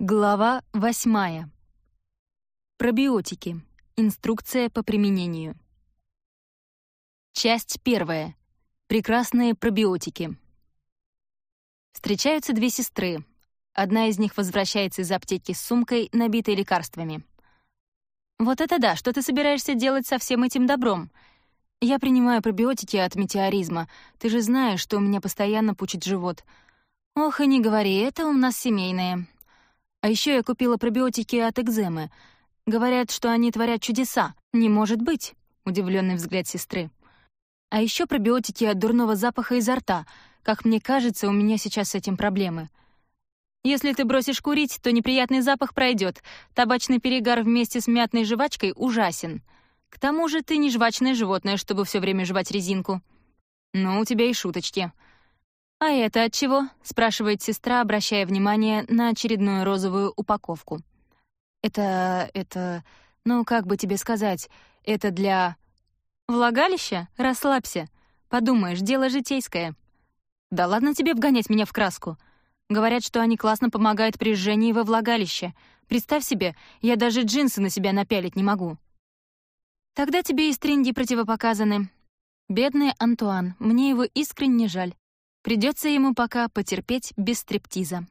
Глава восьмая. Пробиотики. Инструкция по применению. Часть первая. Прекрасные пробиотики. Встречаются две сестры. Одна из них возвращается из аптеки с сумкой, набитой лекарствами. «Вот это да! Что ты собираешься делать со всем этим добром? Я принимаю пробиотики от метеоризма. Ты же знаешь, что у меня постоянно пучит живот. Ох, и не говори, это у нас семейное», а еще я купила пробиотики от экземы. Говорят, что они творят чудеса. Не может быть!» — удивленный взгляд сестры. «А еще пробиотики от дурного запаха изо рта. Как мне кажется, у меня сейчас с этим проблемы». «Если ты бросишь курить, то неприятный запах пройдет. Табачный перегар вместе с мятной жвачкой ужасен. К тому же ты не жвачное животное, чтобы все время жевать резинку». «Ну, у тебя и шуточки», «А это от чего?» — спрашивает сестра, обращая внимание на очередную розовую упаковку. «Это... это... ну, как бы тебе сказать, это для...» «Влагалища? Расслабься. Подумаешь, дело житейское». «Да ладно тебе вгонять меня в краску!» Говорят, что они классно помогают при жжении во влагалище. Представь себе, я даже джинсы на себя напялить не могу. Тогда тебе и стринги противопоказаны. Бедный Антуан, мне его искренне жаль. Придется ему пока потерпеть без стриптиза.